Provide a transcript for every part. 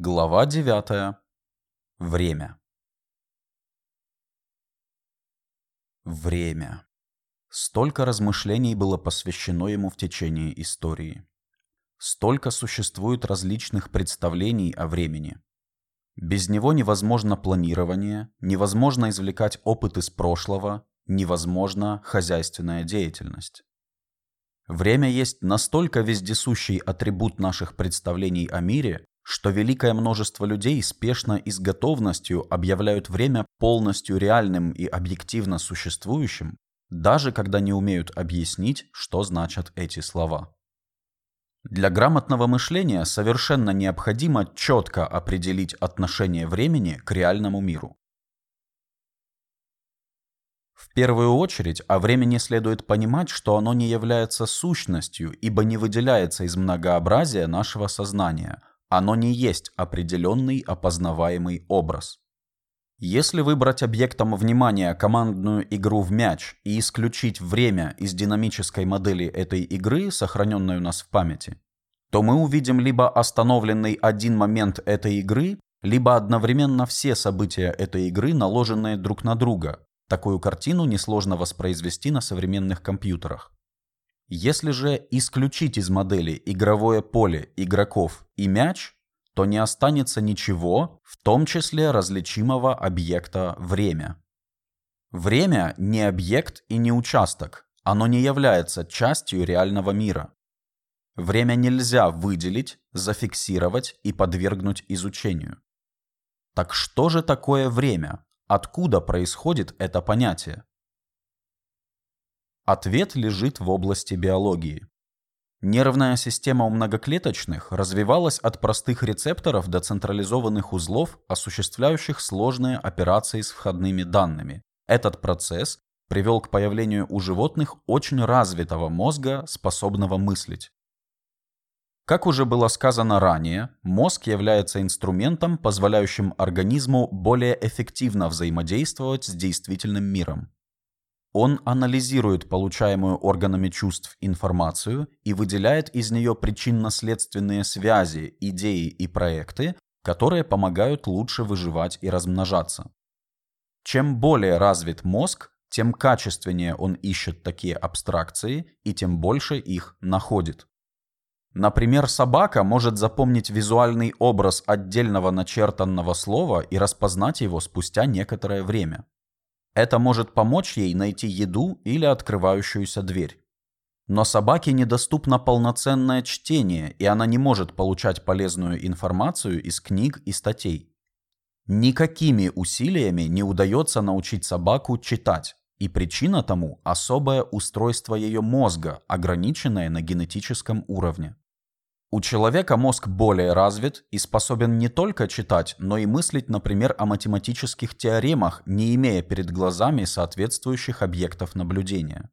Глава 9. Время. Время. Столько размышлений было посвящено ему в течение истории. Столько существует различных представлений о времени. Без него невозможно планирование, невозможно извлекать опыт из прошлого, невозможна хозяйственная деятельность. Время есть настолько вездесущий атрибут наших представлений о мире, что великое множество людей спешно и с готовностью объявляют время полностью реальным и объективно существующим, даже когда не умеют объяснить, что значат эти слова. Для грамотного мышления совершенно необходимо четко определить отношение времени к реальному миру. В первую очередь о времени следует понимать, что оно не является сущностью, ибо не выделяется из многообразия нашего сознания, оно не есть определенный опознаваемый образ. Если выбрать объектом внимания командную игру в мяч и исключить время из динамической модели этой игры, сохраненной у нас в памяти, то мы увидим либо остановленный один момент этой игры, либо одновременно все события этой игры, наложенные друг на друга. Такую картину несложно воспроизвести на современных компьютерах. Если же исключить из модели игровое поле, игроков и мяч, то не останется ничего, в том числе различимого объекта время. Время не объект и не участок, оно не является частью реального мира. Время нельзя выделить, зафиксировать и подвергнуть изучению. Так что же такое время? Откуда происходит это понятие? Ответ лежит в области биологии. Нервная система у многоклеточных развивалась от простых рецепторов до централизованных узлов, осуществляющих сложные операции с входными данными. Этот процесс привел к появлению у животных очень развитого мозга, способного мыслить. Как уже было сказано ранее, мозг является инструментом, позволяющим организму более эффективно взаимодействовать с действительным миром. Он анализирует получаемую органами чувств информацию и выделяет из нее причинно-следственные связи, идеи и проекты, которые помогают лучше выживать и размножаться. Чем более развит мозг, тем качественнее он ищет такие абстракции и тем больше их находит. Например, собака может запомнить визуальный образ отдельного начертанного слова и распознать его спустя некоторое время. Это может помочь ей найти еду или открывающуюся дверь. Но собаке недоступно полноценное чтение, и она не может получать полезную информацию из книг и статей. Никакими усилиями не удается научить собаку читать, и причина тому – особое устройство ее мозга, ограниченное на генетическом уровне. У человека мозг более развит и способен не только читать, но и мыслить, например, о математических теоремах, не имея перед глазами соответствующих объектов наблюдения.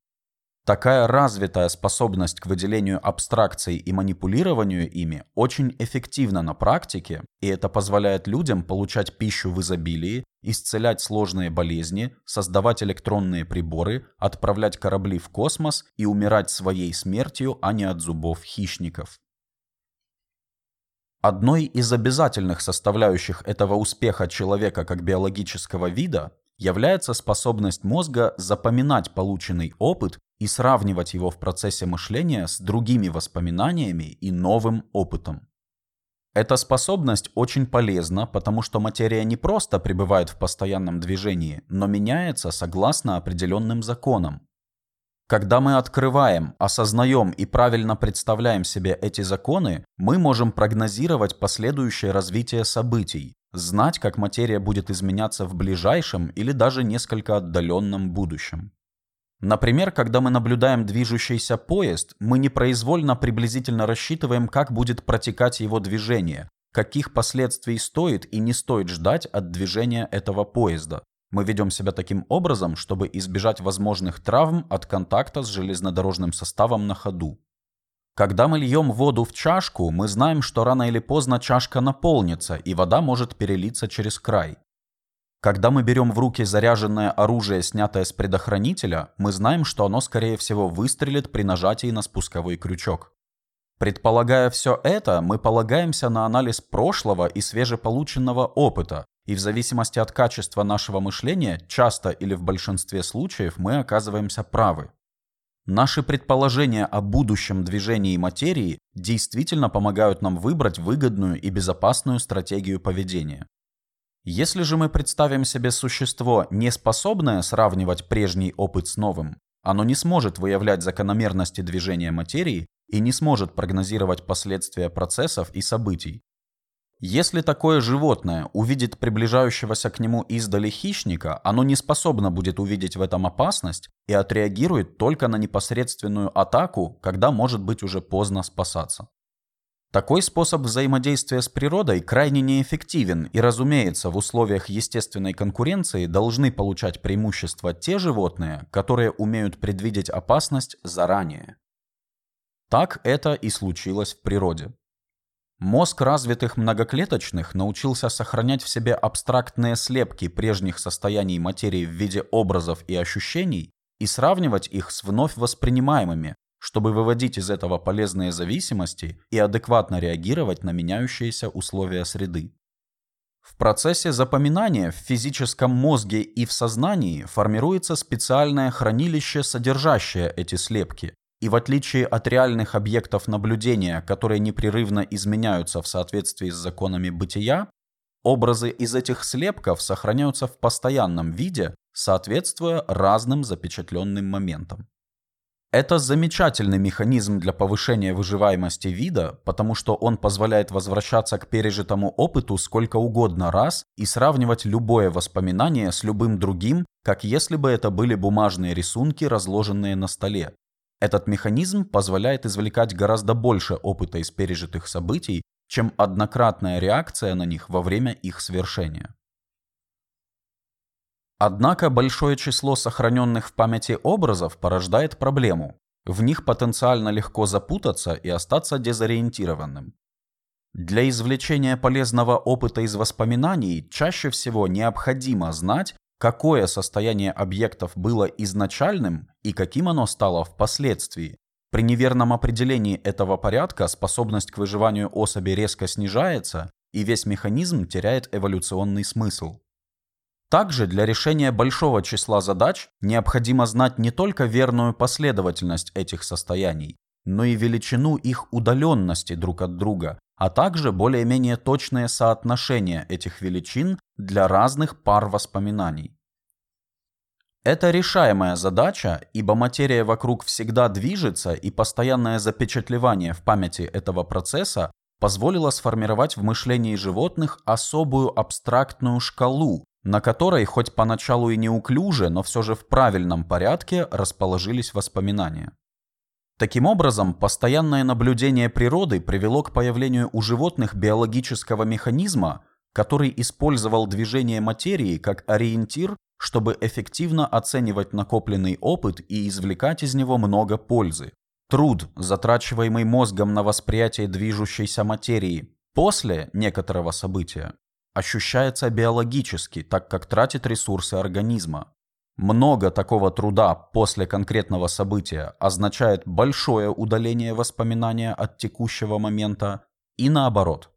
Такая развитая способность к выделению абстракций и манипулированию ими очень эффективна на практике, и это позволяет людям получать пищу в изобилии, исцелять сложные болезни, создавать электронные приборы, отправлять корабли в космос и умирать своей смертью, а не от зубов хищников. Одной из обязательных составляющих этого успеха человека как биологического вида является способность мозга запоминать полученный опыт и сравнивать его в процессе мышления с другими воспоминаниями и новым опытом. Эта способность очень полезна, потому что материя не просто пребывает в постоянном движении, но меняется согласно определенным законам, когда мы открываем, осознаем и правильно представляем себе эти законы, мы можем прогнозировать последующее развитие событий, знать, как материя будет изменяться в ближайшем или даже несколько отдаленном будущем. Например, когда мы наблюдаем движущийся поезд, мы непроизвольно приблизительно рассчитываем, как будет протекать его движение, каких последствий стоит и не стоит ждать от движения этого поезда, мы ведем себя таким образом, чтобы избежать возможных травм от контакта с железнодорожным составом на ходу. Когда мы льем воду в чашку, мы знаем, что рано или поздно чашка наполнится, и вода может перелиться через край. Когда мы берем в руки заряженное оружие, снятое с предохранителя, мы знаем, что оно, скорее всего, выстрелит при нажатии на спусковой крючок. Предполагая все это, мы полагаемся на анализ прошлого и свежеполученного опыта, и в зависимости от качества нашего мышления, часто или в большинстве случаев мы оказываемся правы. Наши предположения о будущем движении материи действительно помогают нам выбрать выгодную и безопасную стратегию поведения. Если же мы представим себе существо, не способное сравнивать прежний опыт с новым, оно не сможет выявлять закономерности движения материи и не сможет прогнозировать последствия процессов и событий. Если такое животное увидит приближающегося к нему издали хищника, оно не способно будет увидеть в этом опасность и отреагирует только на непосредственную атаку, когда может быть уже поздно спасаться. Такой способ взаимодействия с природой крайне неэффективен и, разумеется, в условиях естественной конкуренции должны получать преимущество те животные, которые умеют предвидеть опасность заранее. Так это и случилось в природе. Мозг развитых многоклеточных научился сохранять в себе абстрактные слепки прежних состояний материи в виде образов и ощущений и сравнивать их с вновь воспринимаемыми, чтобы выводить из этого полезные зависимости и адекватно реагировать на меняющиеся условия среды. В процессе запоминания в физическом мозге и в сознании формируется специальное хранилище, содержащее эти слепки, и в отличие от реальных объектов наблюдения, которые непрерывно изменяются в соответствии с законами бытия, образы из этих слепков сохраняются в постоянном виде, соответствуя разным запечатленным моментам. Это замечательный механизм для повышения выживаемости вида, потому что он позволяет возвращаться к пережитому опыту сколько угодно раз и сравнивать любое воспоминание с любым другим, как если бы это были бумажные рисунки, разложенные на столе, этот механизм позволяет извлекать гораздо больше опыта из пережитых событий, чем однократная реакция на них во время их свершения. Однако большое число сохраненных в памяти образов порождает проблему. В них потенциально легко запутаться и остаться дезориентированным. Для извлечения полезного опыта из воспоминаний чаще всего необходимо знать, какое состояние объектов было изначальным и каким оно стало впоследствии. При неверном определении этого порядка способность к выживанию особи резко снижается, и весь механизм теряет эволюционный смысл. Также для решения большого числа задач необходимо знать не только верную последовательность этих состояний, но и величину их удаленности друг от друга, а также более-менее точное соотношение этих величин для разных пар воспоминаний. Это решаемая задача, ибо материя вокруг всегда движется, и постоянное запечатлевание в памяти этого процесса позволило сформировать в мышлении животных особую абстрактную шкалу, на которой хоть поначалу и неуклюже, но все же в правильном порядке расположились воспоминания. Таким образом, постоянное наблюдение природы привело к появлению у животных биологического механизма, который использовал движение материи как ориентир, чтобы эффективно оценивать накопленный опыт и извлекать из него много пользы. Труд, затрачиваемый мозгом на восприятие движущейся материи после некоторого события, ощущается биологически, так как тратит ресурсы организма. Много такого труда после конкретного события означает большое удаление воспоминания от текущего момента и наоборот.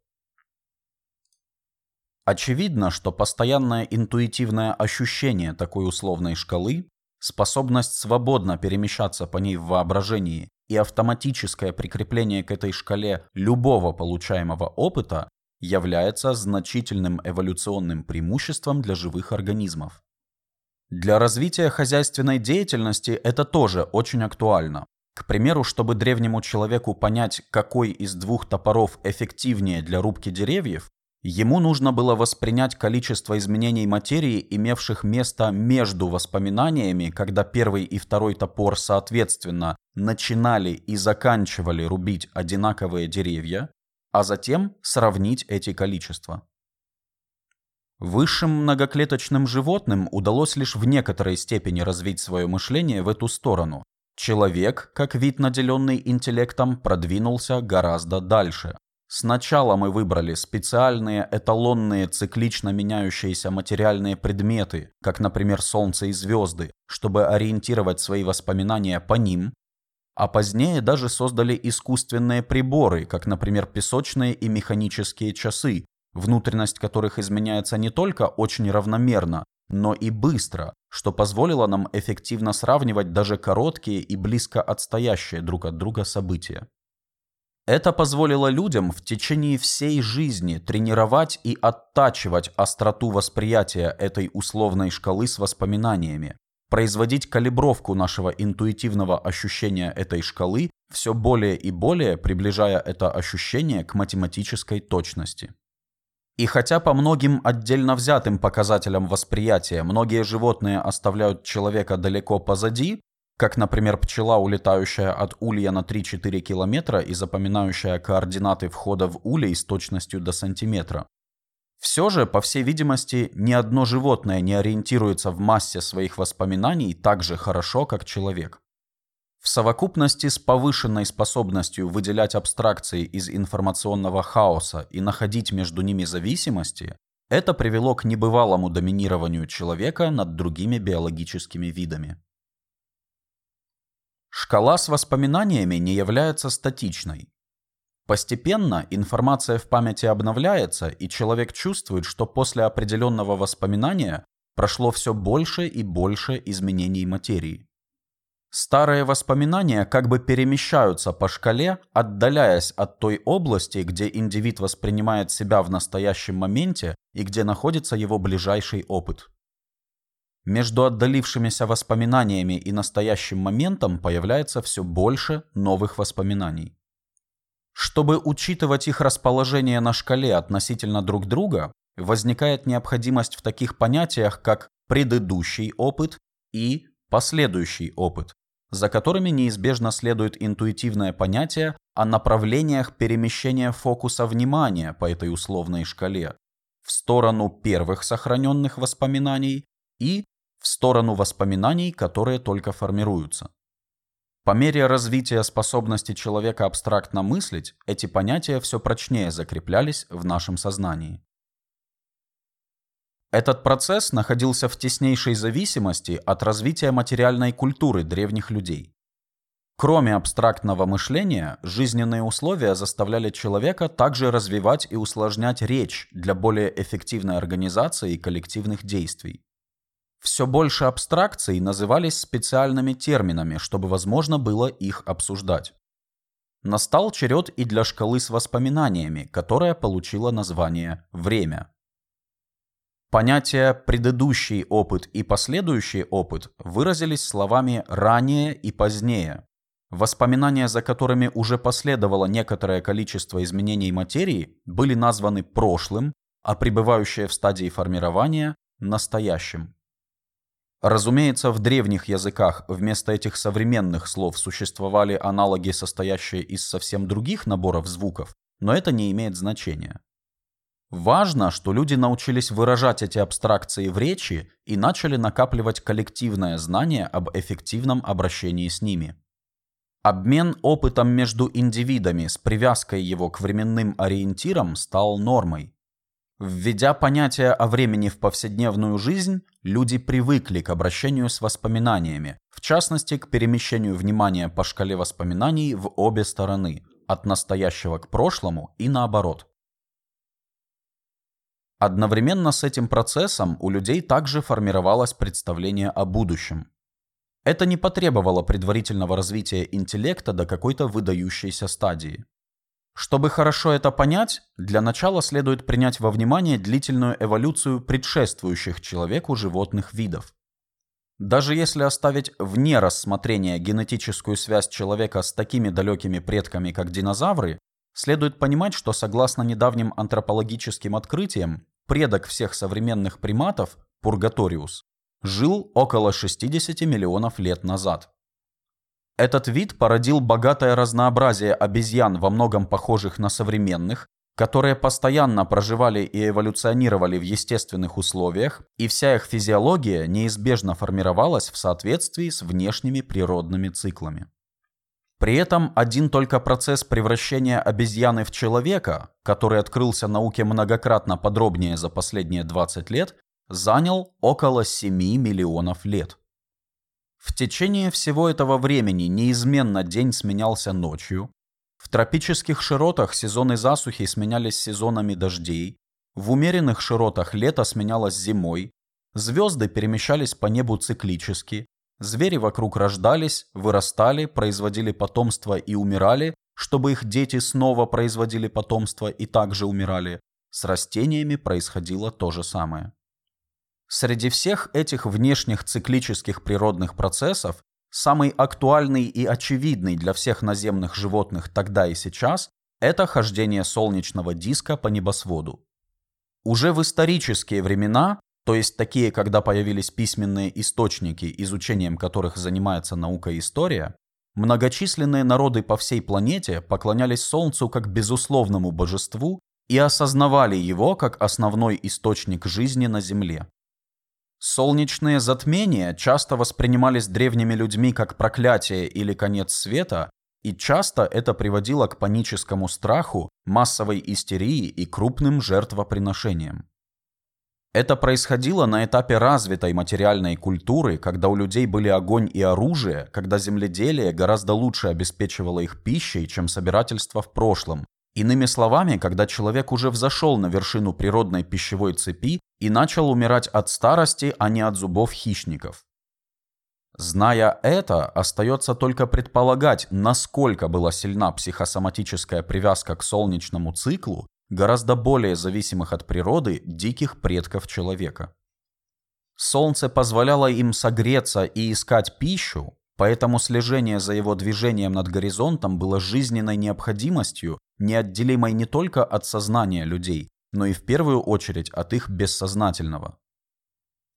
Очевидно, что постоянное интуитивное ощущение такой условной шкалы, способность свободно перемещаться по ней в воображении и автоматическое прикрепление к этой шкале любого получаемого опыта является значительным эволюционным преимуществом для живых организмов. Для развития хозяйственной деятельности это тоже очень актуально. К примеру, чтобы древнему человеку понять, какой из двух топоров эффективнее для рубки деревьев, ему нужно было воспринять количество изменений материи, имевших место между воспоминаниями, когда первый и второй топор соответственно начинали и заканчивали рубить одинаковые деревья, а затем сравнить эти количества. Высшим многоклеточным животным удалось лишь в некоторой степени развить свое мышление в эту сторону. Человек, как вид наделенный интеллектом, продвинулся гораздо дальше. Сначала мы выбрали специальные эталонные циклично меняющиеся материальные предметы, как, например, Солнце и звезды, чтобы ориентировать свои воспоминания по ним, а позднее даже создали искусственные приборы, как, например, песочные и механические часы, внутренность которых изменяется не только очень равномерно, но и быстро, что позволило нам эффективно сравнивать даже короткие и близко отстоящие друг от друга события. Это позволило людям в течение всей жизни тренировать и оттачивать остроту восприятия этой условной шкалы с воспоминаниями, производить калибровку нашего интуитивного ощущения этой шкалы, все более и более приближая это ощущение к математической точности. И хотя по многим отдельно взятым показателям восприятия многие животные оставляют человека далеко позади, как, например, пчела, улетающая от улья на 3-4 километра и запоминающая координаты входа в улей с точностью до сантиметра. Все же, по всей видимости, ни одно животное не ориентируется в массе своих воспоминаний так же хорошо, как человек. В совокупности с повышенной способностью выделять абстракции из информационного хаоса и находить между ними зависимости, это привело к небывалому доминированию человека над другими биологическими видами. Шкала с воспоминаниями не является статичной. Постепенно информация в памяти обновляется, и человек чувствует, что после определенного воспоминания прошло все больше и больше изменений материи. Старые воспоминания как бы перемещаются по шкале, отдаляясь от той области, где индивид воспринимает себя в настоящем моменте и где находится его ближайший опыт. Между отдалившимися воспоминаниями и настоящим моментом появляется все больше новых воспоминаний. Чтобы учитывать их расположение на шкале относительно друг друга, возникает необходимость в таких понятиях, как предыдущий опыт и последующий опыт, за которыми неизбежно следует интуитивное понятие о направлениях перемещения фокуса внимания по этой условной шкале в сторону первых сохраненных воспоминаний и в сторону воспоминаний, которые только формируются. По мере развития способности человека абстрактно мыслить, эти понятия все прочнее закреплялись в нашем сознании. Этот процесс находился в теснейшей зависимости от развития материальной культуры древних людей. Кроме абстрактного мышления, жизненные условия заставляли человека также развивать и усложнять речь для более эффективной организации коллективных действий. Все больше абстракций назывались специальными терминами, чтобы возможно было их обсуждать. Настал черед и для шкалы с воспоминаниями, которая получила название «время». Понятия «предыдущий опыт» и «последующий опыт» выразились словами «ранее» и «позднее». Воспоминания, за которыми уже последовало некоторое количество изменений материи, были названы прошлым, а пребывающие в стадии формирования – настоящим. Разумеется, в древних языках вместо этих современных слов существовали аналоги, состоящие из совсем других наборов звуков, но это не имеет значения. Важно, что люди научились выражать эти абстракции в речи и начали накапливать коллективное знание об эффективном обращении с ними. Обмен опытом между индивидами с привязкой его к временным ориентирам стал нормой. Введя понятие о времени в повседневную жизнь, люди привыкли к обращению с воспоминаниями, в частности, к перемещению внимания по шкале воспоминаний в обе стороны, от настоящего к прошлому и наоборот. Одновременно с этим процессом у людей также формировалось представление о будущем. Это не потребовало предварительного развития интеллекта до какой-то выдающейся стадии. Чтобы хорошо это понять, для начала следует принять во внимание длительную эволюцию предшествующих человеку животных видов. Даже если оставить вне рассмотрения генетическую связь человека с такими далекими предками, как динозавры, следует понимать, что согласно недавним антропологическим открытиям, предок всех современных приматов, Пургаториус, жил около 60 миллионов лет назад. Этот вид породил богатое разнообразие обезьян, во многом похожих на современных, которые постоянно проживали и эволюционировали в естественных условиях, и вся их физиология неизбежно формировалась в соответствии с внешними природными циклами. При этом один только процесс превращения обезьяны в человека, который открылся науке многократно подробнее за последние 20 лет, занял около 7 миллионов лет. В течение всего этого времени неизменно день сменялся ночью. В тропических широтах сезоны засухи сменялись сезонами дождей. В умеренных широтах лето сменялось зимой. Звезды перемещались по небу циклически. Звери вокруг рождались, вырастали, производили потомство и умирали, чтобы их дети снова производили потомство и также умирали. С растениями происходило то же самое. Среди всех этих внешних циклических природных процессов самый актуальный и очевидный для всех наземных животных тогда и сейчас – это хождение солнечного диска по небосводу. Уже в исторические времена, то есть такие, когда появились письменные источники, изучением которых занимается наука и история, многочисленные народы по всей планете поклонялись Солнцу как безусловному божеству и осознавали его как основной источник жизни на Земле. Солнечные затмения часто воспринимались древними людьми как проклятие или конец света, и часто это приводило к паническому страху, массовой истерии и крупным жертвоприношениям. Это происходило на этапе развитой материальной культуры, когда у людей были огонь и оружие, когда земледелие гораздо лучше обеспечивало их пищей, чем собирательство в прошлом, Иными словами, когда человек уже взошел на вершину природной пищевой цепи и начал умирать от старости, а не от зубов хищников. Зная это, остается только предполагать, насколько была сильна психосоматическая привязка к солнечному циклу гораздо более зависимых от природы диких предков человека. Солнце позволяло им согреться и искать пищу, Поэтому слежение за его движением над горизонтом было жизненной необходимостью, неотделимой не только от сознания людей, но и в первую очередь от их бессознательного.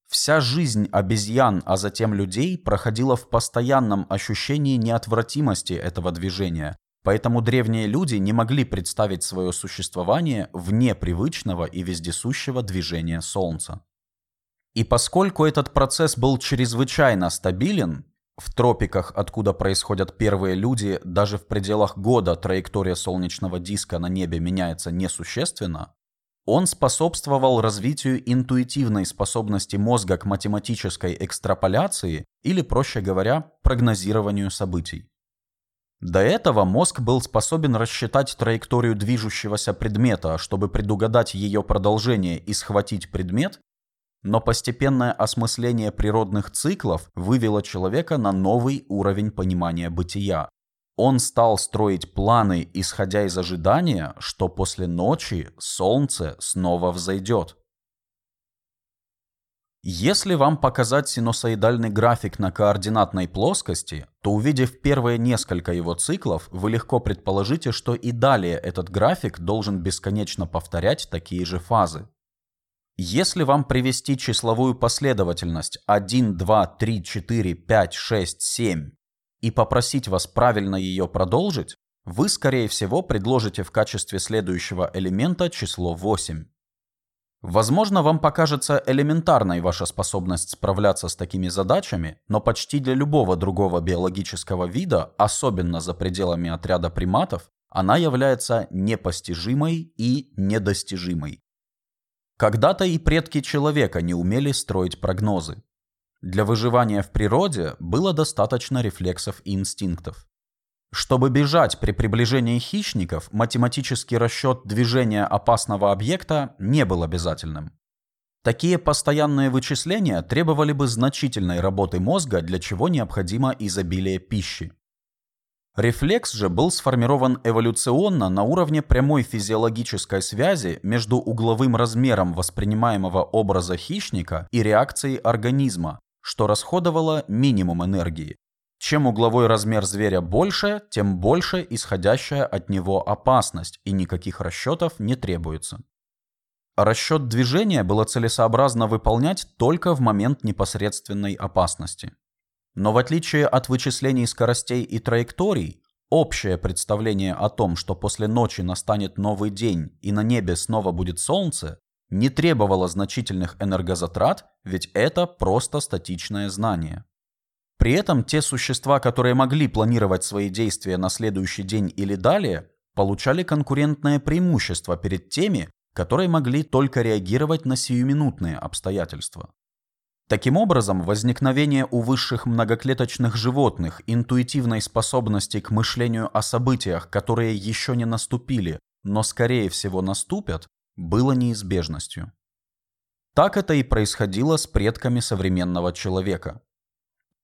Вся жизнь обезьян, а затем людей, проходила в постоянном ощущении неотвратимости этого движения, поэтому древние люди не могли представить свое существование вне привычного и вездесущего движения Солнца. И поскольку этот процесс был чрезвычайно стабилен, в тропиках, откуда происходят первые люди, даже в пределах года траектория солнечного диска на небе меняется несущественно, он способствовал развитию интуитивной способности мозга к математической экстраполяции или, проще говоря, прогнозированию событий. До этого мозг был способен рассчитать траекторию движущегося предмета, чтобы предугадать ее продолжение и схватить предмет, но постепенное осмысление природных циклов вывело человека на новый уровень понимания бытия. Он стал строить планы, исходя из ожидания, что после ночи солнце снова взойдет. Если вам показать синусоидальный график на координатной плоскости, то увидев первые несколько его циклов, вы легко предположите, что и далее этот график должен бесконечно повторять такие же фазы. Если вам привести числовую последовательность 1, 2, 3, 4, 5, 6, 7 и попросить вас правильно ее продолжить, вы, скорее всего, предложите в качестве следующего элемента число 8. Возможно, вам покажется элементарной ваша способность справляться с такими задачами, но почти для любого другого биологического вида, особенно за пределами отряда приматов, она является непостижимой и недостижимой. Когда-то и предки человека не умели строить прогнозы. Для выживания в природе было достаточно рефлексов и инстинктов. Чтобы бежать при приближении хищников, математический расчет движения опасного объекта не был обязательным. Такие постоянные вычисления требовали бы значительной работы мозга, для чего необходимо изобилие пищи. Рефлекс же был сформирован эволюционно на уровне прямой физиологической связи между угловым размером воспринимаемого образа хищника и реакцией организма, что расходовало минимум энергии. Чем угловой размер зверя больше, тем больше исходящая от него опасность, и никаких расчетов не требуется. Расчет движения было целесообразно выполнять только в момент непосредственной опасности. Но в отличие от вычислений скоростей и траекторий, общее представление о том, что после ночи настанет новый день и на небе снова будет солнце, не требовало значительных энергозатрат, ведь это просто статичное знание. При этом те существа, которые могли планировать свои действия на следующий день или далее, получали конкурентное преимущество перед теми, которые могли только реагировать на сиюминутные обстоятельства. Таким образом, возникновение у высших многоклеточных животных интуитивной способности к мышлению о событиях, которые еще не наступили, но скорее всего наступят, было неизбежностью. Так это и происходило с предками современного человека.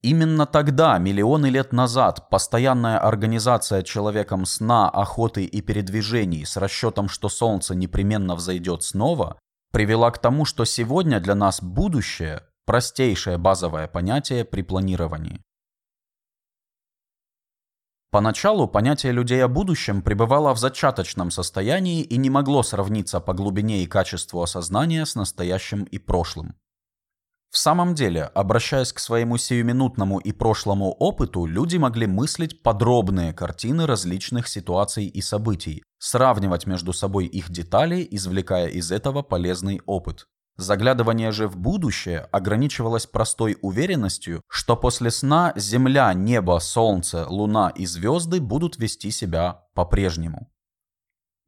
Именно тогда, миллионы лет назад, постоянная организация человеком сна, охоты и передвижений с расчетом, что Солнце непременно взойдет снова, привела к тому, что сегодня для нас будущее Простейшее базовое понятие при планировании. Поначалу понятие людей о будущем пребывало в зачаточном состоянии и не могло сравниться по глубине и качеству осознания с настоящим и прошлым. В самом деле, обращаясь к своему сиюминутному и прошлому опыту, люди могли мыслить подробные картины различных ситуаций и событий, сравнивать между собой их детали, извлекая из этого полезный опыт. Заглядывание же в будущее ограничивалось простой уверенностью, что после сна Земля, небо, Солнце, Луна и звезды будут вести себя по-прежнему.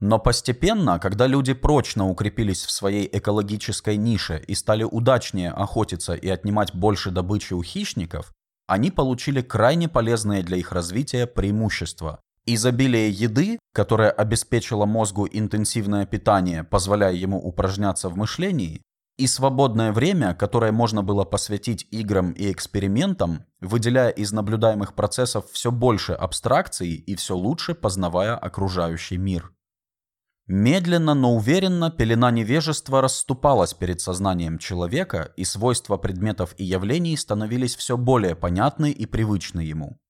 Но постепенно, когда люди прочно укрепились в своей экологической нише и стали удачнее охотиться и отнимать больше добычи у хищников, они получили крайне полезные для их развития преимущества. Изобилие еды, которое обеспечило мозгу интенсивное питание, позволяя ему упражняться в мышлении, и свободное время, которое можно было посвятить играм и экспериментам, выделяя из наблюдаемых процессов все больше абстракций и все лучше познавая окружающий мир. Медленно, но уверенно пелена невежества расступалась перед сознанием человека, и свойства предметов и явлений становились все более понятны и привычны ему.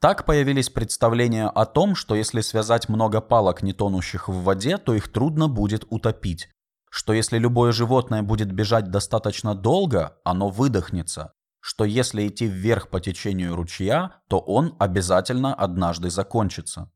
Так появились представления о том, что если связать много палок, не тонущих в воде, то их трудно будет утопить, что если любое животное будет бежать достаточно долго, оно выдохнется, что если идти вверх по течению ручья, то он обязательно однажды закончится.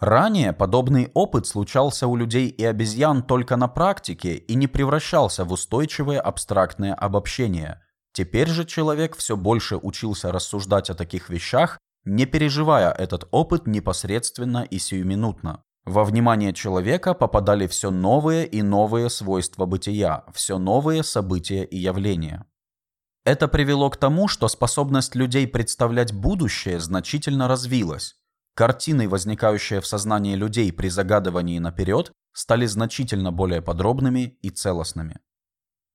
Ранее подобный опыт случался у людей и обезьян только на практике и не превращался в устойчивые абстрактные обобщения. Теперь же человек все больше учился рассуждать о таких вещах, не переживая этот опыт непосредственно и сиюминутно. Во внимание человека попадали все новые и новые свойства бытия, все новые события и явления. Это привело к тому, что способность людей представлять будущее значительно развилась. Картины, возникающие в сознании людей при загадывании наперед, стали значительно более подробными и целостными.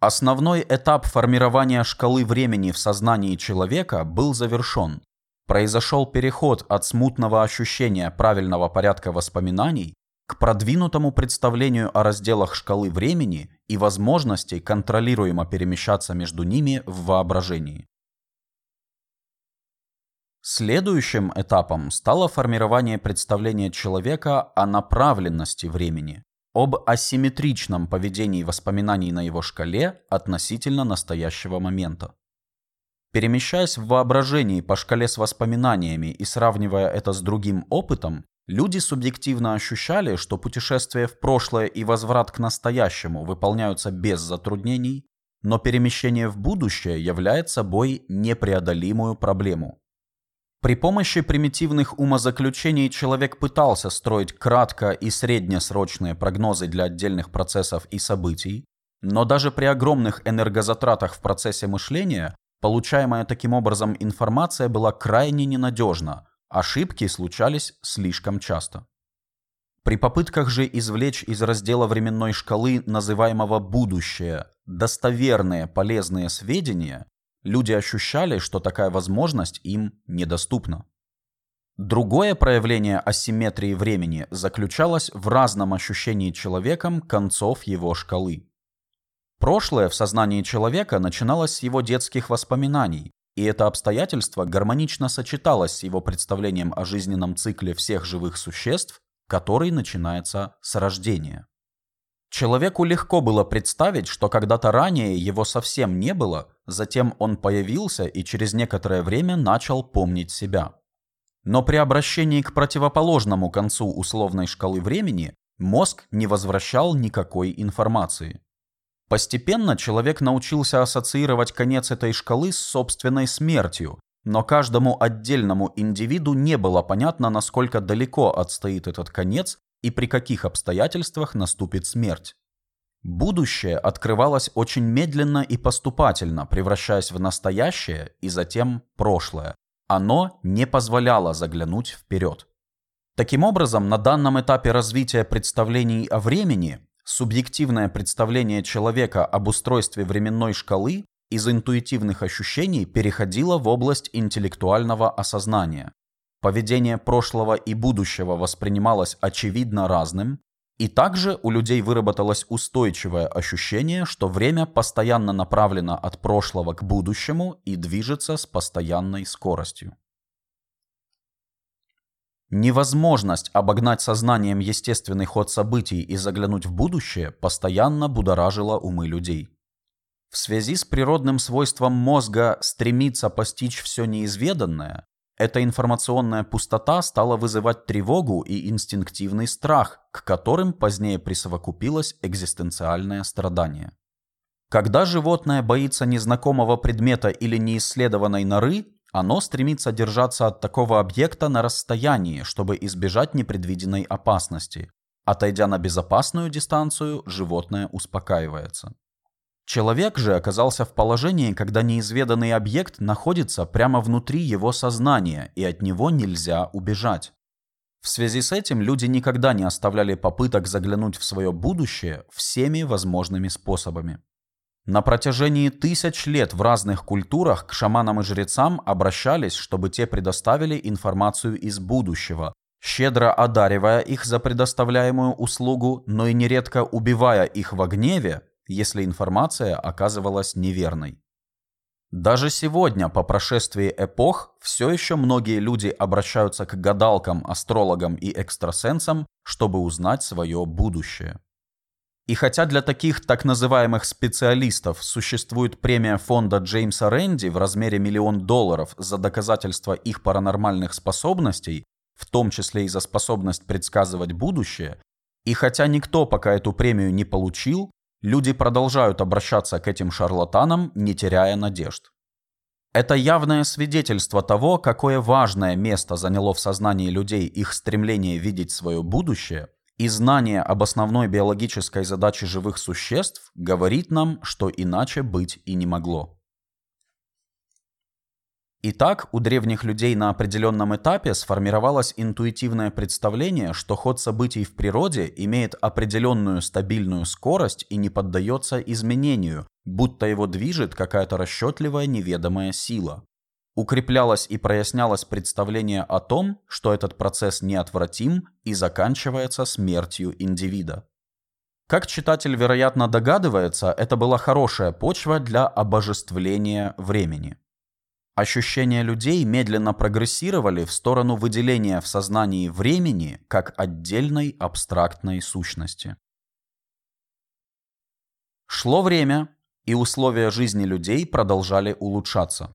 Основной этап формирования шкалы времени в сознании человека был завершен, произошел переход от смутного ощущения правильного порядка воспоминаний к продвинутому представлению о разделах шкалы времени и возможности контролируемо перемещаться между ними в воображении. Следующим этапом стало формирование представления человека о направленности времени, об асимметричном поведении воспоминаний на его шкале относительно настоящего момента. Перемещаясь в воображении по шкале с воспоминаниями и сравнивая это с другим опытом, люди субъективно ощущали, что путешествие в прошлое и возврат к настоящему выполняются без затруднений, но перемещение в будущее является собой непреодолимую проблему. При помощи примитивных умозаключений человек пытался строить кратко- и среднесрочные прогнозы для отдельных процессов и событий, но даже при огромных энергозатратах в процессе мышления Получаемая таким образом информация была крайне ненадежна, ошибки случались слишком часто. При попытках же извлечь из раздела временной шкалы, называемого «будущее», достоверные полезные сведения, люди ощущали, что такая возможность им недоступна. Другое проявление асимметрии времени заключалось в разном ощущении человеком концов его шкалы. Прошлое в сознании человека начиналось с его детских воспоминаний, и это обстоятельство гармонично сочеталось с его представлением о жизненном цикле всех живых существ, который начинается с рождения. Человеку легко было представить, что когда-то ранее его совсем не было, затем он появился и через некоторое время начал помнить себя. Но при обращении к противоположному концу условной шкалы времени мозг не возвращал никакой информации. Постепенно человек научился ассоциировать конец этой шкалы с собственной смертью, но каждому отдельному индивиду не было понятно, насколько далеко отстоит этот конец и при каких обстоятельствах наступит смерть. Будущее открывалось очень медленно и поступательно, превращаясь в настоящее и затем прошлое. Оно не позволяло заглянуть вперед. Таким образом, на данном этапе развития представлений о времени субъективное представление человека об устройстве временной шкалы из интуитивных ощущений переходило в область интеллектуального осознания. Поведение прошлого и будущего воспринималось очевидно разным, и также у людей выработалось устойчивое ощущение, что время постоянно направлено от прошлого к будущему и движется с постоянной скоростью. Невозможность обогнать сознанием естественный ход событий и заглянуть в будущее постоянно будоражила умы людей. В связи с природным свойством мозга стремиться постичь все неизведанное, эта информационная пустота стала вызывать тревогу и инстинктивный страх, к которым позднее присовокупилось экзистенциальное страдание. Когда животное боится незнакомого предмета или неисследованной норы, оно стремится держаться от такого объекта на расстоянии, чтобы избежать непредвиденной опасности. Отойдя на безопасную дистанцию, животное успокаивается. Человек же оказался в положении, когда неизведанный объект находится прямо внутри его сознания, и от него нельзя убежать. В связи с этим люди никогда не оставляли попыток заглянуть в свое будущее всеми возможными способами. На протяжении тысяч лет в разных культурах к шаманам и жрецам обращались, чтобы те предоставили информацию из будущего, щедро одаривая их за предоставляемую услугу, но и нередко убивая их во гневе, если информация оказывалась неверной. Даже сегодня, по прошествии эпох, все еще многие люди обращаются к гадалкам, астрологам и экстрасенсам, чтобы узнать свое будущее. И хотя для таких так называемых специалистов существует премия фонда Джеймса Рэнди в размере миллион долларов за доказательство их паранормальных способностей, в том числе и за способность предсказывать будущее, и хотя никто пока эту премию не получил, Люди продолжают обращаться к этим шарлатанам, не теряя надежд. Это явное свидетельство того, какое важное место заняло в сознании людей их стремление видеть свое будущее, и знание об основной биологической задаче живых существ говорит нам, что иначе быть и не могло. Итак, у древних людей на определенном этапе сформировалось интуитивное представление, что ход событий в природе имеет определенную стабильную скорость и не поддается изменению, будто его движет какая-то расчетливая неведомая сила. Укреплялось и прояснялось представление о том, что этот процесс неотвратим и заканчивается смертью индивида. Как читатель, вероятно, догадывается, это была хорошая почва для обожествления времени. Ощущения людей медленно прогрессировали в сторону выделения в сознании времени как отдельной абстрактной сущности. Шло время, и условия жизни людей продолжали улучшаться.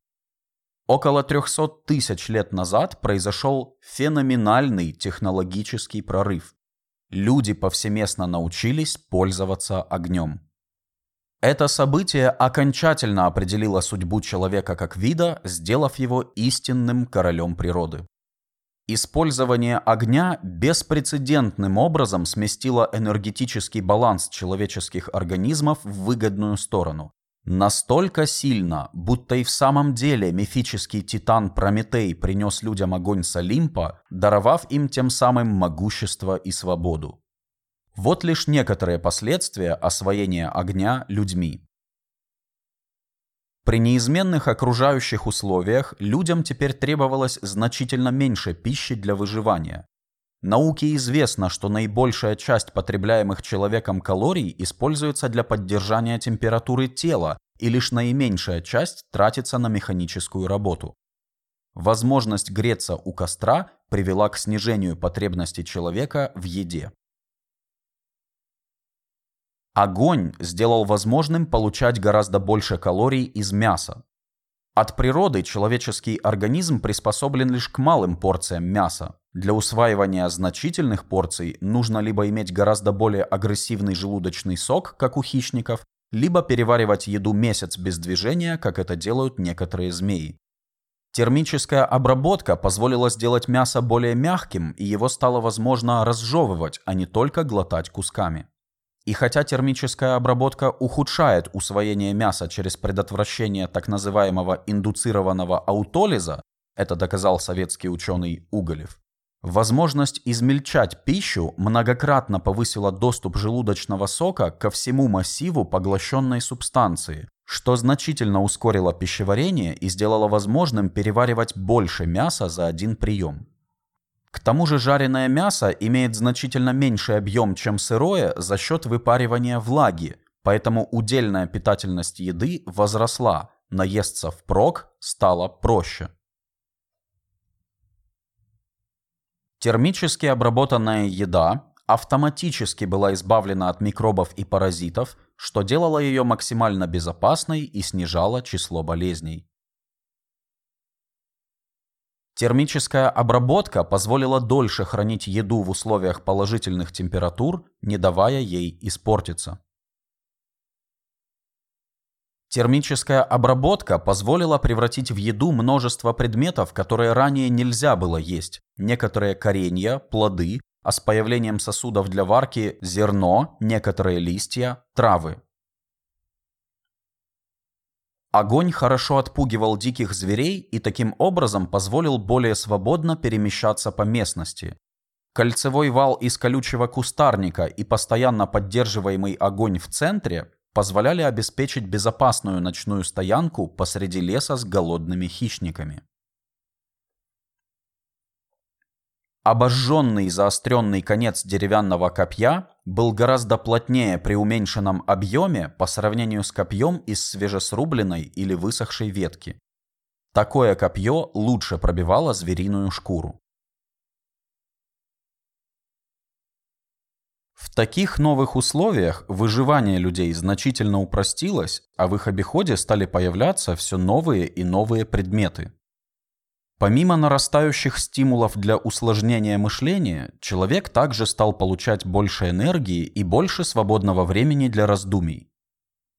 Около 300 тысяч лет назад произошел феноменальный технологический прорыв. Люди повсеместно научились пользоваться огнем. Это событие окончательно определило судьбу человека как вида, сделав его истинным королем природы. Использование огня беспрецедентным образом сместило энергетический баланс человеческих организмов в выгодную сторону. Настолько сильно, будто и в самом деле мифический титан Прометей принес людям огонь с Олимпа, даровав им тем самым могущество и свободу. Вот лишь некоторые последствия освоения огня людьми. При неизменных окружающих условиях людям теперь требовалось значительно меньше пищи для выживания. Науке известно, что наибольшая часть потребляемых человеком калорий используется для поддержания температуры тела, и лишь наименьшая часть тратится на механическую работу. Возможность греться у костра привела к снижению потребности человека в еде. Огонь сделал возможным получать гораздо больше калорий из мяса. От природы человеческий организм приспособлен лишь к малым порциям мяса. Для усваивания значительных порций нужно либо иметь гораздо более агрессивный желудочный сок, как у хищников, либо переваривать еду месяц без движения, как это делают некоторые змеи. Термическая обработка позволила сделать мясо более мягким, и его стало возможно разжевывать, а не только глотать кусками. И хотя термическая обработка ухудшает усвоение мяса через предотвращение так называемого индуцированного аутолиза, это доказал советский ученый Уголев, возможность измельчать пищу многократно повысила доступ желудочного сока ко всему массиву поглощенной субстанции, что значительно ускорило пищеварение и сделало возможным переваривать больше мяса за один прием. К тому же жареное мясо имеет значительно меньший объем, чем сырое, за счет выпаривания влаги, поэтому удельная питательность еды возросла, наесться впрок стало проще. Термически обработанная еда автоматически была избавлена от микробов и паразитов, что делало ее максимально безопасной и снижало число болезней. Термическая обработка позволила дольше хранить еду в условиях положительных температур, не давая ей испортиться. Термическая обработка позволила превратить в еду множество предметов, которые ранее нельзя было есть. Некоторые коренья, плоды, а с появлением сосудов для варки – зерно, некоторые листья, травы. Огонь хорошо отпугивал диких зверей и таким образом позволил более свободно перемещаться по местности. Кольцевой вал из колючего кустарника и постоянно поддерживаемый огонь в центре позволяли обеспечить безопасную ночную стоянку посреди леса с голодными хищниками. Обожженный заостренный конец деревянного копья был гораздо плотнее при уменьшенном объеме по сравнению с копьем из свежесрубленной или высохшей ветки. Такое копье лучше пробивало звериную шкуру. В таких новых условиях выживание людей значительно упростилось, а в их обиходе стали появляться все новые и новые предметы. Помимо нарастающих стимулов для усложнения мышления, человек также стал получать больше энергии и больше свободного времени для раздумий.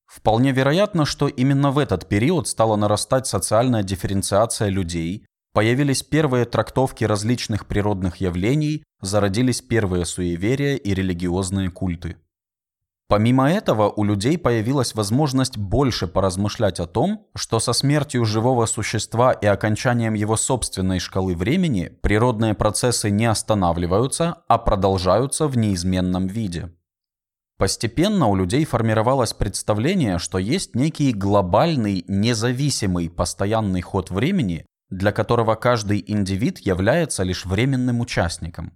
Вполне вероятно, что именно в этот период стала нарастать социальная дифференциация людей, появились первые трактовки различных природных явлений, зародились первые суеверия и религиозные культы. Помимо этого, у людей появилась возможность больше поразмышлять о том, что со смертью живого существа и окончанием его собственной шкалы времени природные процессы не останавливаются, а продолжаются в неизменном виде. Постепенно у людей формировалось представление, что есть некий глобальный, независимый, постоянный ход времени, для которого каждый индивид является лишь временным участником.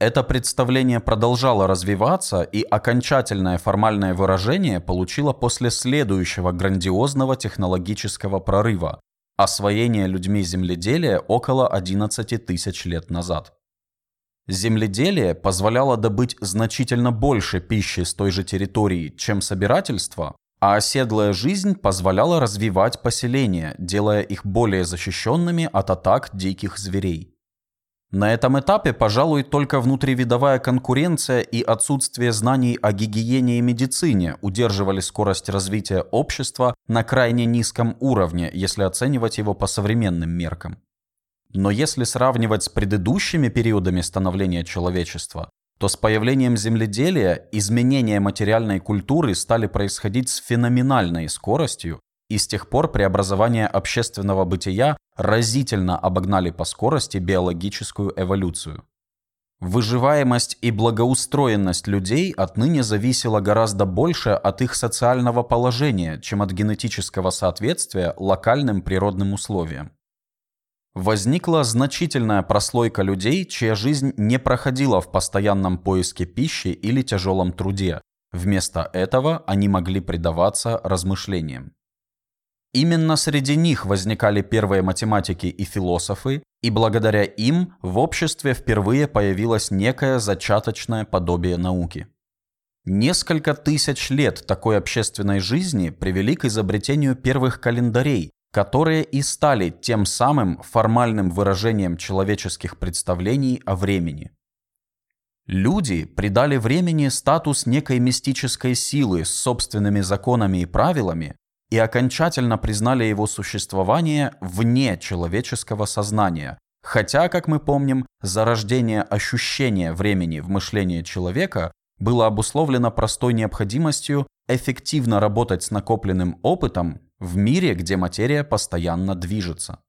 Это представление продолжало развиваться и окончательное формальное выражение получило после следующего грандиозного технологического прорыва – освоения людьми земледелия около 11 тысяч лет назад. Земледелие позволяло добыть значительно больше пищи с той же территории, чем собирательство, а оседлая жизнь позволяла развивать поселения, делая их более защищенными от атак диких зверей. На этом этапе, пожалуй, только внутривидовая конкуренция и отсутствие знаний о гигиене и медицине удерживали скорость развития общества на крайне низком уровне, если оценивать его по современным меркам. Но если сравнивать с предыдущими периодами становления человечества, то с появлением земледелия изменения материальной культуры стали происходить с феноменальной скоростью, и с тех пор преобразования общественного бытия разительно обогнали по скорости биологическую эволюцию. Выживаемость и благоустроенность людей отныне зависела гораздо больше от их социального положения, чем от генетического соответствия локальным природным условиям. Возникла значительная прослойка людей, чья жизнь не проходила в постоянном поиске пищи или тяжелом труде. Вместо этого они могли предаваться размышлениям. Именно среди них возникали первые математики и философы, и благодаря им в обществе впервые появилось некое зачаточное подобие науки. Несколько тысяч лет такой общественной жизни привели к изобретению первых календарей, которые и стали тем самым формальным выражением человеческих представлений о времени. Люди придали времени статус некой мистической силы с собственными законами и правилами, и окончательно признали его существование вне человеческого сознания, хотя, как мы помним, зарождение ощущения времени в мышлении человека было обусловлено простой необходимостью эффективно работать с накопленным опытом в мире, где материя постоянно движется.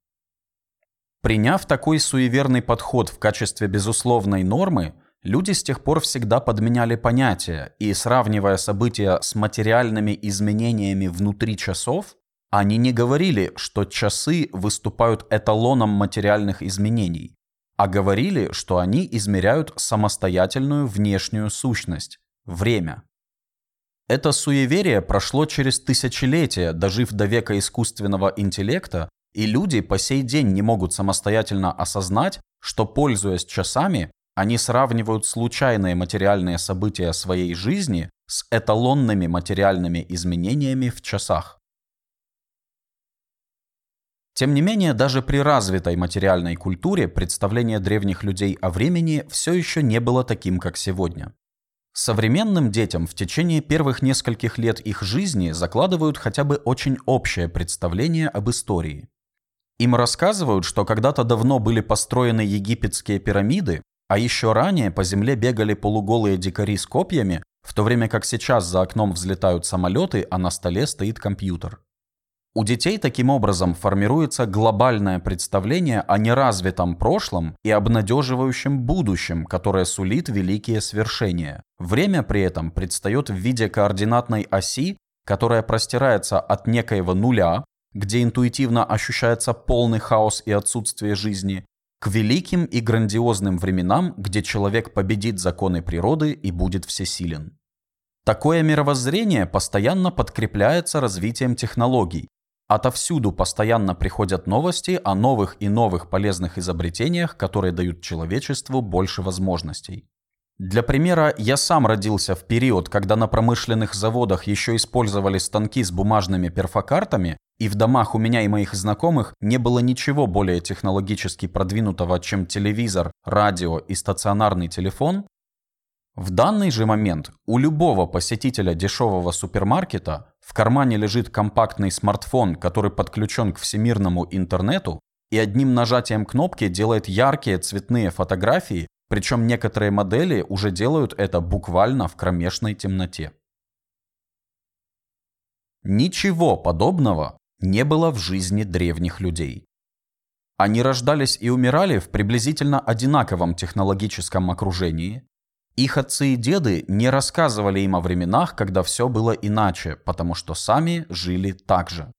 Приняв такой суеверный подход в качестве безусловной нормы, люди с тех пор всегда подменяли понятия, и сравнивая события с материальными изменениями внутри часов, они не говорили, что часы выступают эталоном материальных изменений, а говорили, что они измеряют самостоятельную внешнюю сущность – время. Это суеверие прошло через тысячелетия, дожив до века искусственного интеллекта, и люди по сей день не могут самостоятельно осознать, что, пользуясь часами, они сравнивают случайные материальные события своей жизни с эталонными материальными изменениями в часах. Тем не менее, даже при развитой материальной культуре представление древних людей о времени все еще не было таким, как сегодня. Современным детям в течение первых нескольких лет их жизни закладывают хотя бы очень общее представление об истории. Им рассказывают, что когда-то давно были построены египетские пирамиды, а еще ранее по земле бегали полуголые дикари с копьями, в то время как сейчас за окном взлетают самолеты, а на столе стоит компьютер. У детей таким образом формируется глобальное представление о неразвитом прошлом и обнадеживающем будущем, которое сулит великие свершения. Время при этом предстает в виде координатной оси, которая простирается от некоего нуля, где интуитивно ощущается полный хаос и отсутствие жизни, к великим и грандиозным временам, где человек победит законы природы и будет всесилен. Такое мировоззрение постоянно подкрепляется развитием технологий, Отовсюду постоянно приходят новости о новых и новых полезных изобретениях, которые дают человечеству больше возможностей. Для примера, я сам родился в период, когда на промышленных заводах еще использовали станки с бумажными перфокартами, и в домах у меня и моих знакомых не было ничего более технологически продвинутого, чем телевизор, радио и стационарный телефон, в данный же момент у любого посетителя дешевого супермаркета в кармане лежит компактный смартфон, который подключен к всемирному интернету и одним нажатием кнопки делает яркие цветные фотографии, причем некоторые модели уже делают это буквально в кромешной темноте. Ничего подобного не было в жизни древних людей. Они рождались и умирали в приблизительно одинаковом технологическом окружении, их отцы и деды не рассказывали им о временах, когда все было иначе, потому что сами жили так же.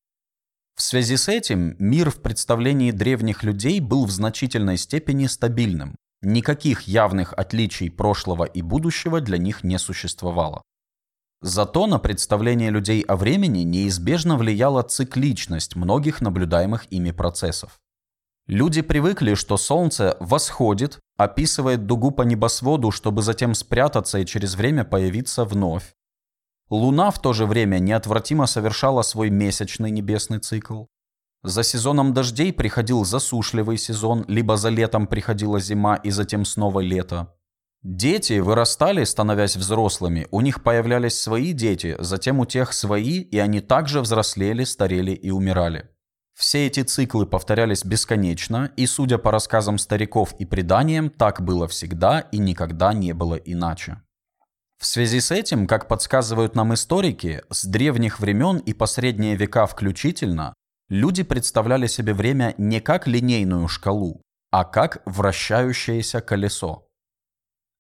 В связи с этим мир в представлении древних людей был в значительной степени стабильным. Никаких явных отличий прошлого и будущего для них не существовало. Зато на представление людей о времени неизбежно влияла цикличность многих наблюдаемых ими процессов. Люди привыкли, что Солнце восходит, описывает дугу по небосводу, чтобы затем спрятаться и через время появиться вновь. Луна в то же время неотвратимо совершала свой месячный небесный цикл. За сезоном дождей приходил засушливый сезон, либо за летом приходила зима и затем снова лето. Дети вырастали, становясь взрослыми, у них появлялись свои дети, затем у тех свои, и они также взрослели, старели и умирали. Все эти циклы повторялись бесконечно, и, судя по рассказам стариков и преданиям, так было всегда и никогда не было иначе. В связи с этим, как подсказывают нам историки, с древних времен и посредние века включительно, люди представляли себе время не как линейную шкалу, а как вращающееся колесо.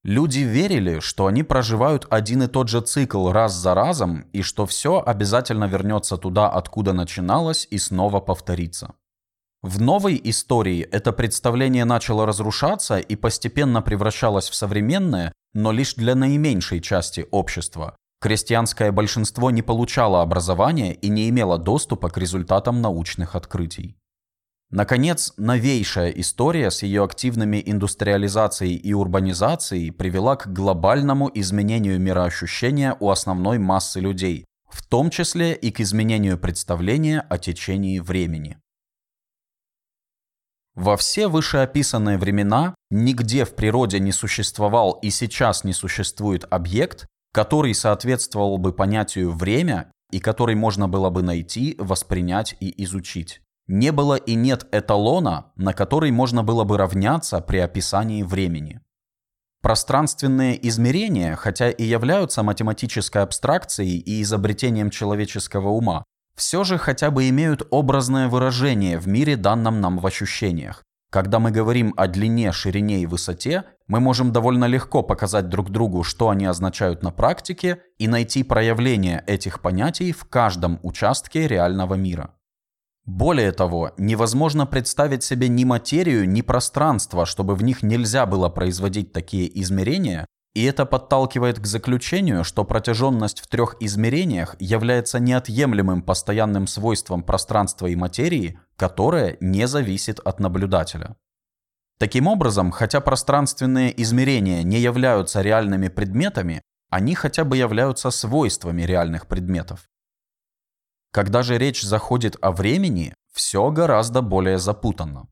Люди верили, что они проживают один и тот же цикл раз за разом, и что все обязательно вернется туда, откуда начиналось, и снова повторится. В новой истории это представление начало разрушаться и постепенно превращалось в современное, но лишь для наименьшей части общества. Крестьянское большинство не получало образования и не имело доступа к результатам научных открытий. Наконец, новейшая история с ее активными индустриализацией и урбанизацией привела к глобальному изменению мироощущения у основной массы людей, в том числе и к изменению представления о течении времени. Во все вышеописанные времена нигде в природе не существовал и сейчас не существует объект, который соответствовал бы понятию «время» и который можно было бы найти, воспринять и изучить не было и нет эталона, на который можно было бы равняться при описании времени. Пространственные измерения, хотя и являются математической абстракцией и изобретением человеческого ума, все же хотя бы имеют образное выражение в мире, данном нам в ощущениях. Когда мы говорим о длине, ширине и высоте, мы можем довольно легко показать друг другу, что они означают на практике, и найти проявление этих понятий в каждом участке реального мира. Более того, невозможно представить себе ни материю, ни пространство, чтобы в них нельзя было производить такие измерения, и это подталкивает к заключению, что протяженность в трех измерениях является неотъемлемым постоянным свойством пространства и материи, которое не зависит от наблюдателя. Таким образом, хотя пространственные измерения не являются реальными предметами, они хотя бы являются свойствами реальных предметов. Когда же речь заходит о времени, все гораздо более запутанно.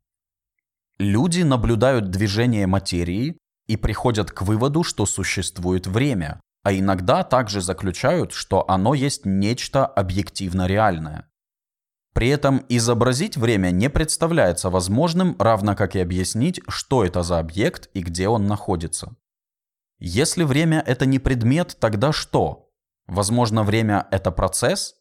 Люди наблюдают движение материи и приходят к выводу, что существует время, а иногда также заключают, что оно есть нечто объективно реальное. При этом изобразить время не представляется возможным, равно как и объяснить, что это за объект и где он находится. Если время это не предмет, тогда что? Возможно, время это процесс?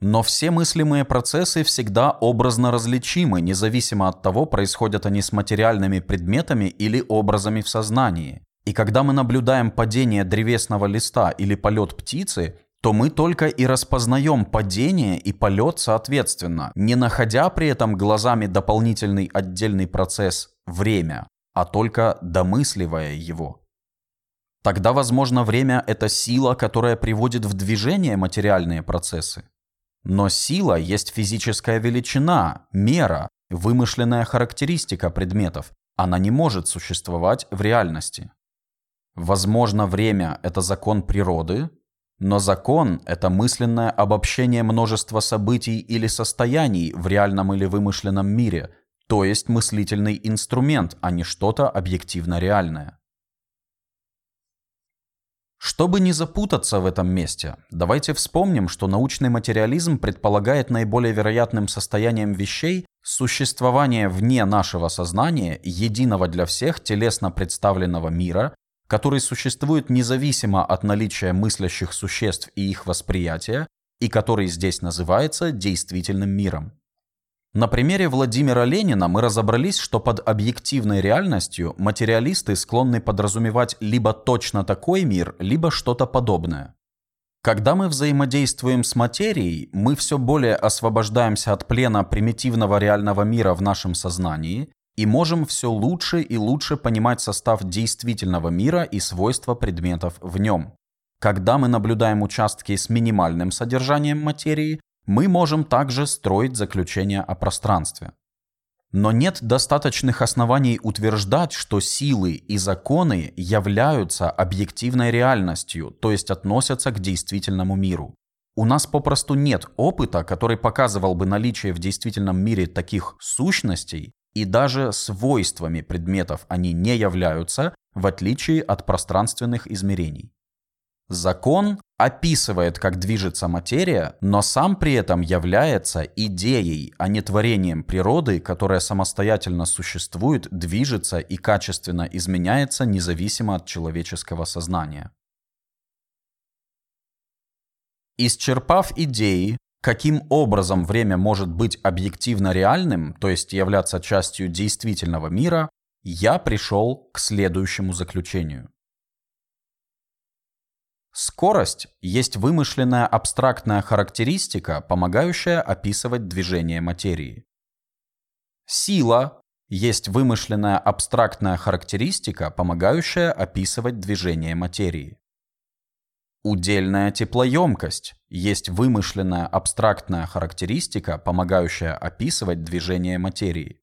Но все мыслимые процессы всегда образно различимы, независимо от того, происходят они с материальными предметами или образами в сознании. И когда мы наблюдаем падение древесного листа или полет птицы, то мы только и распознаем падение и полет соответственно, не находя при этом глазами дополнительный отдельный процесс «время», а только домысливая его. Тогда, возможно, время – это сила, которая приводит в движение материальные процессы. Но сила есть физическая величина, мера, вымышленная характеристика предметов. Она не может существовать в реальности. Возможно, время – это закон природы, но закон – это мысленное обобщение множества событий или состояний в реальном или вымышленном мире, то есть мыслительный инструмент, а не что-то объективно реальное. Чтобы не запутаться в этом месте, давайте вспомним, что научный материализм предполагает наиболее вероятным состоянием вещей существование вне нашего сознания единого для всех телесно представленного мира, который существует независимо от наличия мыслящих существ и их восприятия, и который здесь называется действительным миром. На примере Владимира Ленина мы разобрались, что под объективной реальностью материалисты склонны подразумевать либо точно такой мир, либо что-то подобное. Когда мы взаимодействуем с материей, мы все более освобождаемся от плена примитивного реального мира в нашем сознании и можем все лучше и лучше понимать состав действительного мира и свойства предметов в нем. Когда мы наблюдаем участки с минимальным содержанием материи, мы можем также строить заключения о пространстве. Но нет достаточных оснований утверждать, что силы и законы являются объективной реальностью, то есть относятся к действительному миру. У нас попросту нет опыта, который показывал бы наличие в действительном мире таких сущностей, и даже свойствами предметов они не являются, в отличие от пространственных измерений. Закон описывает, как движется материя, но сам при этом является идеей, а не творением природы, которая самостоятельно существует, движется и качественно изменяется независимо от человеческого сознания. Исчерпав идеи, каким образом время может быть объективно реальным, то есть являться частью действительного мира, я пришел к следующему заключению. Скорость есть вымышленная абстрактная характеристика, помогающая описывать движение материи. Сила есть вымышленная абстрактная характеристика, помогающая описывать движение материи. Удельная теплоемкость есть вымышленная абстрактная характеристика, помогающая описывать движение материи.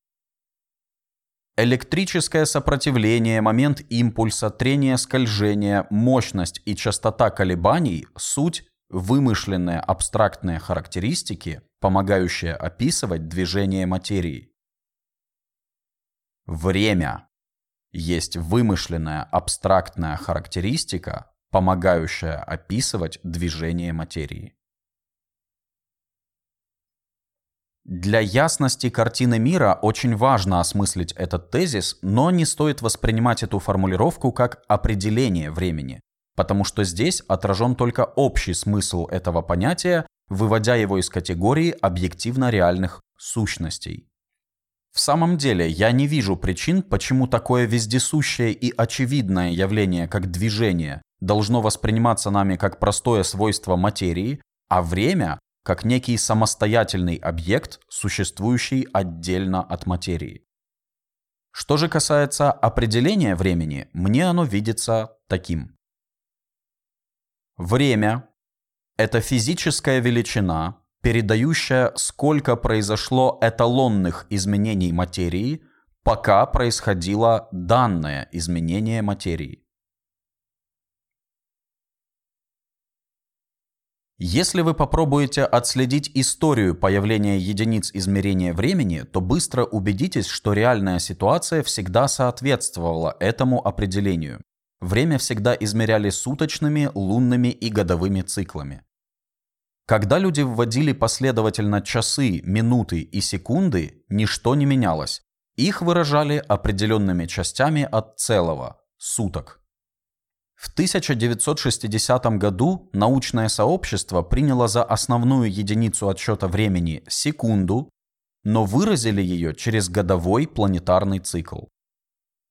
Электрическое сопротивление, момент импульса, трение скольжения, мощность и частота колебаний – суть вымышленные абстрактные характеристики, помогающие описывать движение материи. Время есть вымышленная абстрактная характеристика, помогающая описывать движение материи. Для ясности картины мира очень важно осмыслить этот тезис, но не стоит воспринимать эту формулировку как определение времени, потому что здесь отражен только общий смысл этого понятия, выводя его из категории объективно реальных сущностей. В самом деле, я не вижу причин, почему такое вездесущее и очевидное явление, как движение, должно восприниматься нами как простое свойство материи, а время как некий самостоятельный объект, существующий отдельно от материи. Что же касается определения времени, мне оно видится таким. Время – это физическая величина, передающая, сколько произошло эталонных изменений материи, пока происходило данное изменение материи. Если вы попробуете отследить историю появления единиц измерения времени, то быстро убедитесь, что реальная ситуация всегда соответствовала этому определению. Время всегда измеряли суточными, лунными и годовыми циклами. Когда люди вводили последовательно часы, минуты и секунды, ничто не менялось. Их выражали определенными частями от целого – суток. В 1960 году научное сообщество приняло за основную единицу отсчета времени секунду, но выразили ее через годовой планетарный цикл.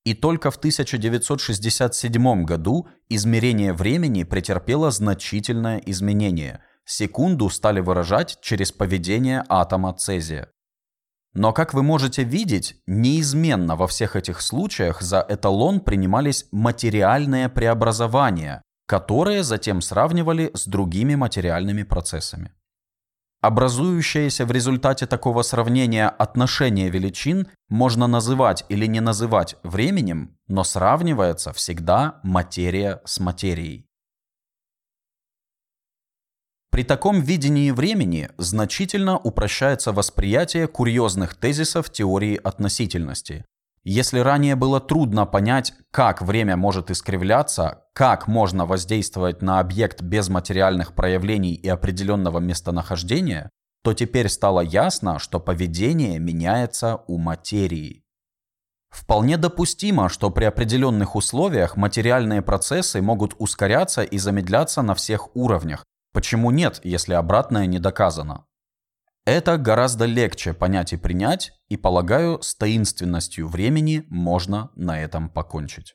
И только в 1967 году измерение времени претерпело значительное изменение. Секунду стали выражать через поведение атома цезия. Но, как вы можете видеть, неизменно во всех этих случаях за эталон принимались материальные преобразования, которые затем сравнивали с другими материальными процессами. Образующееся в результате такого сравнения отношение величин можно называть или не называть временем, но сравнивается всегда материя с материей. При таком видении времени значительно упрощается восприятие курьезных тезисов теории относительности. Если ранее было трудно понять, как время может искривляться, как можно воздействовать на объект без материальных проявлений и определенного местонахождения, то теперь стало ясно, что поведение меняется у материи. Вполне допустимо, что при определенных условиях материальные процессы могут ускоряться и замедляться на всех уровнях, Почему нет, если обратное не доказано? Это гораздо легче понять и принять, и, полагаю, с таинственностью времени можно на этом покончить.